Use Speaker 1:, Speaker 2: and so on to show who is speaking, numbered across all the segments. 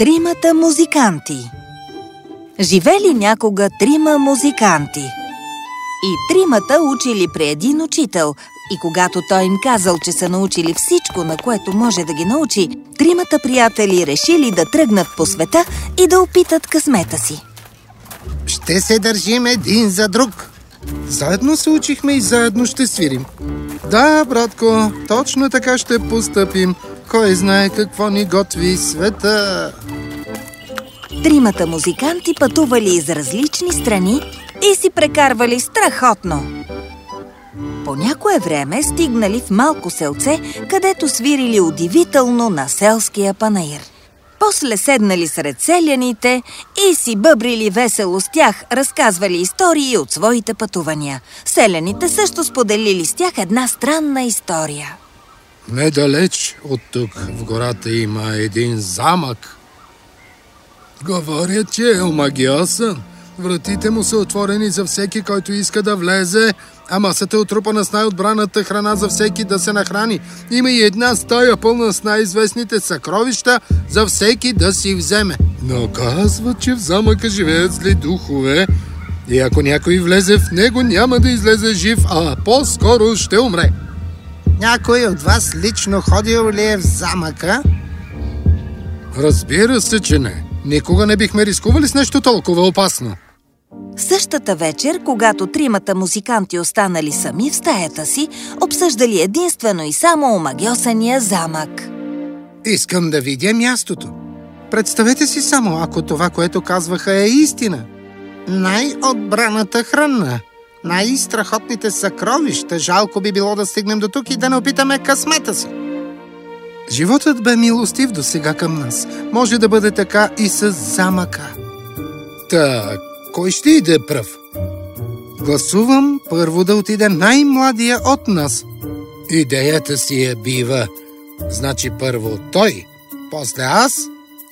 Speaker 1: Тримата музиканти Живели някога трима музиканти. И тримата учили при един учител. И когато той им казал, че са научили всичко, на което може да ги научи, тримата приятели решили да тръгнат по света и да опитат късмета си.
Speaker 2: Ще се държим един за друг. Заедно се учихме и заедно ще свирим. Да, братко, точно така ще постъпим. Кой знае какво ни готви света.
Speaker 1: Тримата музиканти пътували из различни страни и си прекарвали страхотно. По някое време стигнали в малко селце, където свирили удивително на селския панаир. После седнали сред селяните и си бъбрили весело с тях, разказвали истории от своите пътувания. Селяните също споделили с тях една странна история.
Speaker 2: Недалеч от тук в гората има един замък. Говорят, че е омагиосен. Вратите му са отворени за всеки, който иска да влезе, а масата е отрупана с най-отбраната храна за всеки да се нахрани. Има и една стая пълна с най-известните съкровища за всеки да си вземе. Но казват, че в замъка живеят зли духове и ако някой влезе в него, няма да излезе жив, а по-скоро ще умре. Някой от вас лично ходил ли е в замъка? Разбира се, че не. Никога не бихме рискували с нещо толкова опасно.
Speaker 1: Същата вечер, когато тримата музиканти останали сами в стаята си, обсъждали единствено и само омагиосания замък.
Speaker 2: Искам да видя мястото. Представете си само, ако това, което казваха е истина. Най-отбраната храна, най-страхотните съкровища. Жалко би било да стигнем до тук и да не опитаме късмета си. Животът бе милостив до сега към нас. Може да бъде така и с замъка. Так, кой ще иде пръв? Гласувам първо да отиде най-младия от нас. Идеята си е бива. Значи първо той, после аз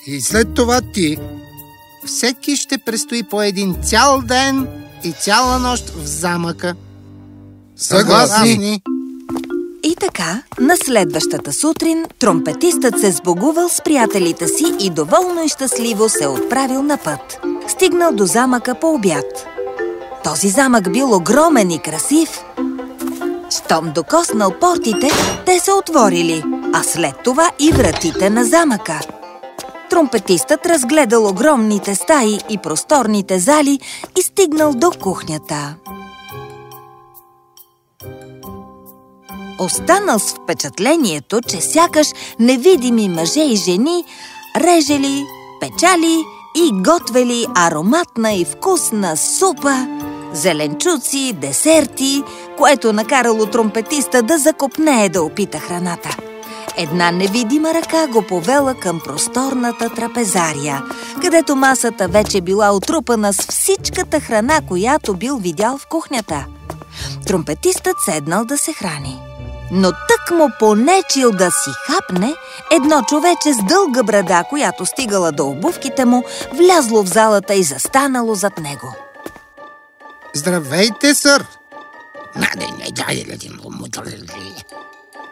Speaker 2: и след това ти. Всеки ще престои по един цял ден и цяла нощ в замъка. Съгласни?
Speaker 1: И така, на следващата сутрин, тромпетистът се сбогувал с приятелите си и доволно и щастливо се отправил на път. Стигнал до замъка по обяд. Този замък бил огромен и красив. Щом докоснал портите, те се отворили, а след това и вратите на замъка. Тромпетистът разгледал огромните стаи и просторните зали и стигнал до кухнята. Останал с впечатлението, че сякаш невидими мъже и жени режели, печали и готвели ароматна и вкусна супа, зеленчуци, десерти, което накарало тромпетиста да закопнее да опита храната. Една невидима ръка го повела към просторната трапезария, където масата вече била отрупана с всичката храна, която бил видял в кухнята. Тромпетистът седнал да се храни. Но тък му понечил да си хапне, едно човече с дълга брада, която стигала до обувките му, влязло в залата и застанало зад него.
Speaker 2: Здравейте, сър!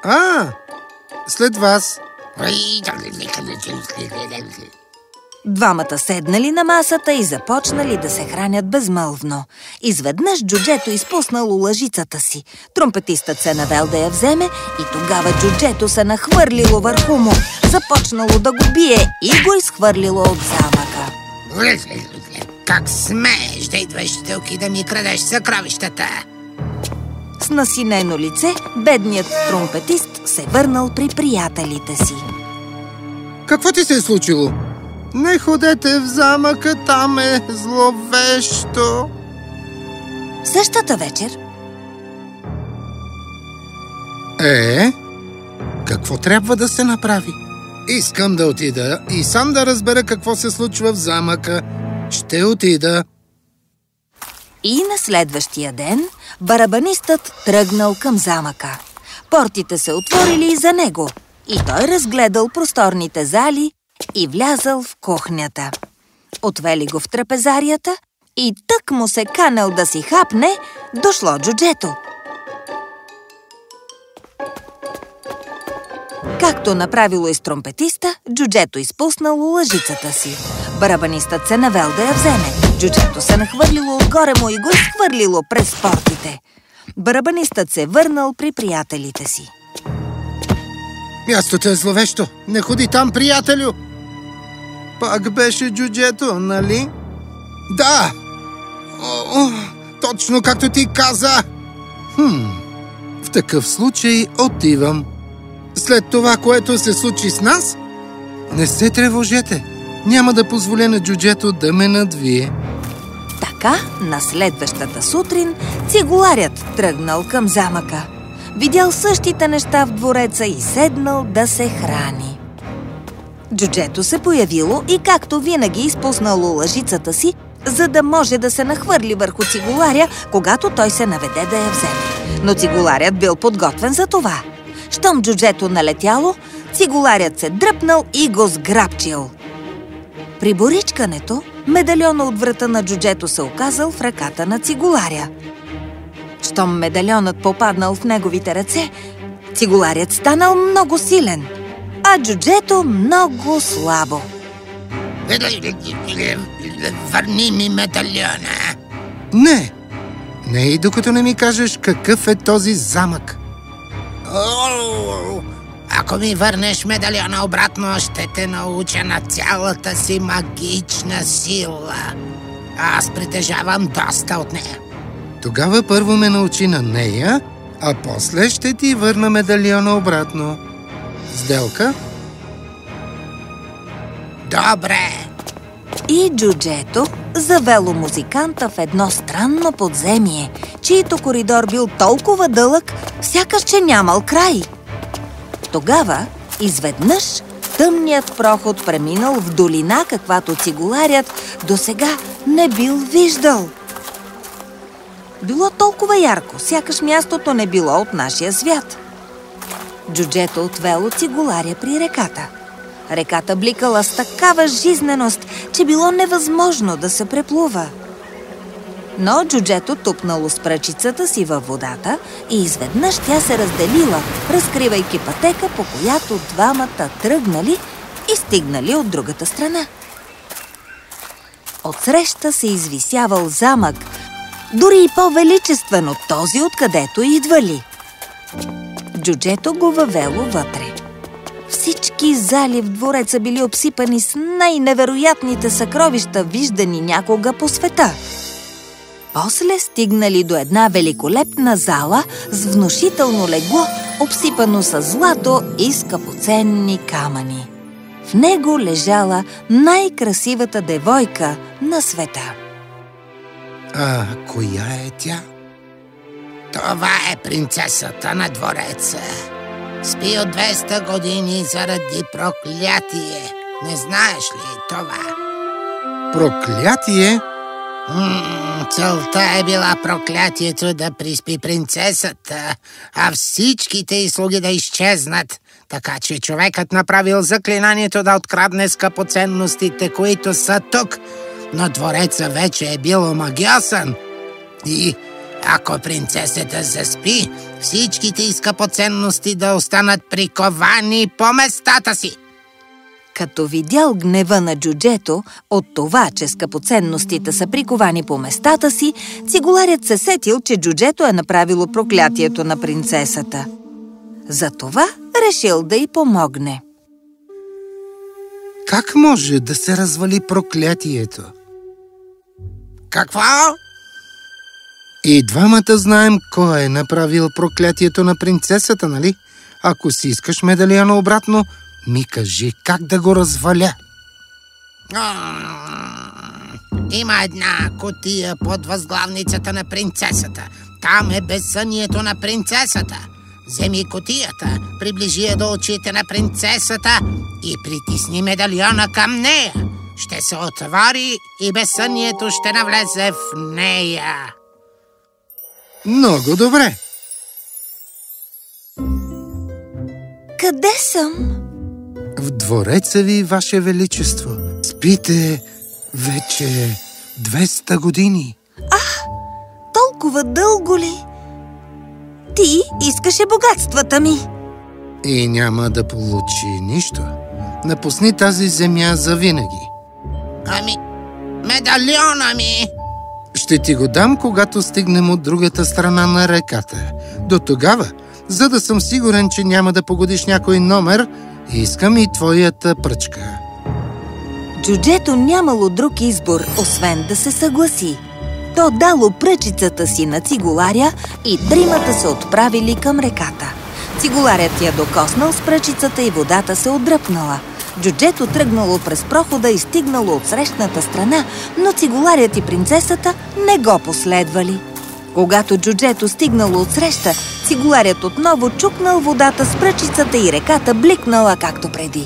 Speaker 2: А, след вас.
Speaker 1: Двамата седнали на масата и започнали да се хранят безмълвно. Изведнъж джуджето изпуснало лъжицата си. Тромпетистът се навел да я вземе и тогава джуджето се нахвърлило върху му. Започнало да го бие и го изхвърлило от замъка.
Speaker 3: Как смееш да идваш тук и да ми крадеш съкровищата?
Speaker 1: С насинено лице, бедният тромпетист се върнал при приятелите си.
Speaker 2: Какво ти се е случило? Не ходете в замъка, там е зловещо.
Speaker 1: Същата вечер
Speaker 2: Е, какво трябва да се направи? Искам да отида и сам да разбера какво се случва в замъка. Ще отида.
Speaker 1: И на следващия ден барабанистът тръгнал към замъка. Портите се отворили и за него и той разгледал просторните зали и влязал в кухнята. Отвели го в трапезарията и тък му се канел да си хапне, дошло джуджето. Както направило и с тромпетиста, джуджето изпуснало лъжицата си. Барабанистът се навел да я вземе. Джуджето се нахвърлило отгоре му и го изхвърлило през портите. Барабанистът се върнал при приятелите си.
Speaker 2: Мястото е зловещо. Не ходи там, приятелю! Пак беше джуджето, нали? Да! О, о, точно както ти каза! Хм, в такъв случай отивам. След това, което се случи с нас, не се тревожете. Няма да позволя на джуджето да ме надвие.
Speaker 1: Така, на следващата сутрин, цигуларят тръгнал към замъка. Видял същите неща в двореца и седнал да се храни. Джуджето се появило и както винаги изпуснало лъжицата си, за да може да се нахвърли върху цигуларя, когато той се наведе да я вземе. Но цигуларят бил подготвен за това. Щом джуджето налетяло, цигуларят се дръпнал и го сграбчил. При боричкането, медальона от врата на джуджето се оказал в ръката на цигуларя. Щом медальонът попаднал в неговите ръце, цигуларят станал много силен, а джуджето много слабо.
Speaker 3: Върни ми медальона.
Speaker 2: Не! Не и докато не ми кажеш какъв е този замък.
Speaker 3: О, Ако ми върнеш медальона обратно, ще те науча на цялата си магична сила. Аз притежавам доста от нея.
Speaker 2: Тогава първо ме научи на нея, а после ще ти върна медальона обратно. Сделка?
Speaker 3: Добре.
Speaker 1: И джуджето завело музиканта в едно странно подземие, чието коридор бил толкова дълъг, сякаш че нямал край. Тогава, изведнъж, тъмният проход преминал в долина, каквато цигуларят до сега не бил виждал. Било толкова ярко, сякаш мястото не било от нашия свят. Джуджето отвело цигуларя при реката. Реката бликала с такава жизненост, че било невъзможно да се преплува. Но джуджето тупнало с пръчицата си във водата и изведнъж тя се разделила, разкривайки пътека, по която двамата тръгнали и стигнали от другата страна. Отсреща се извисявал замък, дори и по-величествен от този, откъдето идвали. Джуджето го въвело вътре. Всички зали в двореца били обсипани с най-невероятните съкровища, виждани някога по света. После стигнали до една великолепна зала с внушително легло, обсипано с злато и скъпоценни камъни. В него лежала най-красивата девойка на света.
Speaker 2: А коя е тя?
Speaker 3: Това е принцесата на двореца. Спи от 200 години заради проклятие. Не знаеш ли това?
Speaker 2: Проклятие?
Speaker 3: Целта е била проклятието да приспи принцесата, а всичките й слуги да изчезнат. Така че човекът направил заклинанието да открадне скъпоценностите, които са тук. Но двореца вече е бил омагиосан. И ако принцесата заспи, всичките й скъпоценности да останат приковани по местата си.
Speaker 1: Като видял гнева на джуджето от това, че скъпоценностите са приковани по местата си, цигуларят се сетил, че джуджето е направило проклятието на принцесата. Затова решил да й помогне.
Speaker 2: Как може да се развали проклятието?
Speaker 3: Какво?
Speaker 2: И двамата знаем кой е направил проклятието на принцесата, нали? Ако си искаш медалиона обратно, ми кажи как да го разваля.
Speaker 3: Има една котия под възглавницата на принцесата. Там е безсънието на принцесата. Вземи котията, приближи я до очите на принцесата и притисни медальона към нея. Ще се отвори и безсънието ще навлезе в нея.
Speaker 2: Много добре.
Speaker 1: Къде съм?
Speaker 2: Двореца ви, Ваше Величество, спите вече 200 години.
Speaker 1: Толкова дълго ли? Ти искаше богатствата ми.
Speaker 2: И няма да получи нищо. Напусни тази земя завинаги.
Speaker 3: Ами, медальона ми!
Speaker 2: Ще ти го дам, когато стигнем от другата страна на реката. До тогава, за да съм сигурен, че няма да погодиш някой номер, искам и твоята пръчка.
Speaker 1: Джуджето нямало друг избор, освен да се съгласи. То дало пръчицата си на цигуларя и тримата се отправили към реката. Цигуларят я докоснал с пръчицата и водата се отдръпнала. Джуджето тръгнало през прохода и стигнало от срещната страна, но цигуларят и принцесата не го последвали. Когато джуджето стигнало от среща, цигуларят отново чукнал водата с пръчицата и реката бликнала както преди.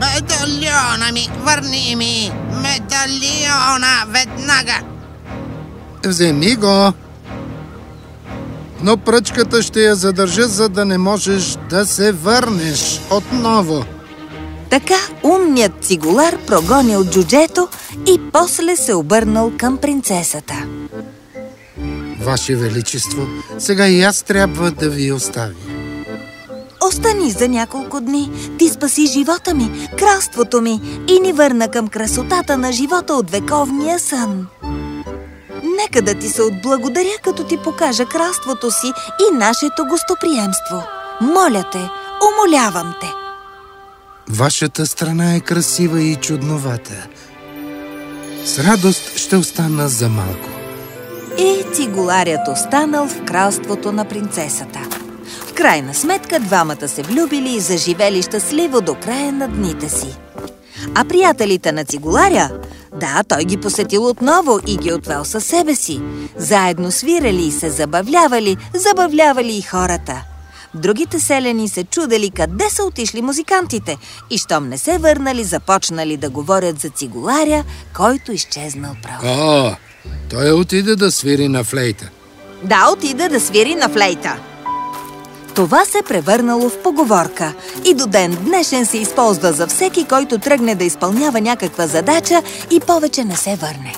Speaker 3: Медальона ми! Върни ми! Медальона! Веднага!
Speaker 2: Вземи го! Но пръчката ще я задържа, за да не можеш да се върнеш отново.
Speaker 1: Така умният цигулар прогонил джуджето и после се обърнал към принцесата.
Speaker 2: Ваше Величество, сега и аз трябва да ви оставя.
Speaker 1: Остани за няколко дни. Ти спаси живота ми, кралството ми и ни върна към красотата на живота от вековния сън. Нека да ти се отблагодаря, като ти покажа кралството си и нашето гостоприемство. Моля те, умолявам те.
Speaker 2: Вашата страна е красива и чудновата. С радост ще остана за малко.
Speaker 1: И цигуларят останал в кралството на принцесата. В крайна сметка двамата се влюбили и заживели щастливо до края на дните си. А приятелите на цигуларя, да, той ги посетил отново и ги отвел със себе си. Заедно свирали и се забавлявали, забавлявали и хората. Другите селени се чудели къде са отишли музикантите и щом не се върнали, започнали да говорят за цигуларя, който изчезнал право.
Speaker 2: Той отиде да свири на флейта.
Speaker 1: Да, отида да свири на флейта. Това се превърнало в поговорка и до ден днешен се използва за всеки, който тръгне да изпълнява някаква задача и повече не се върне.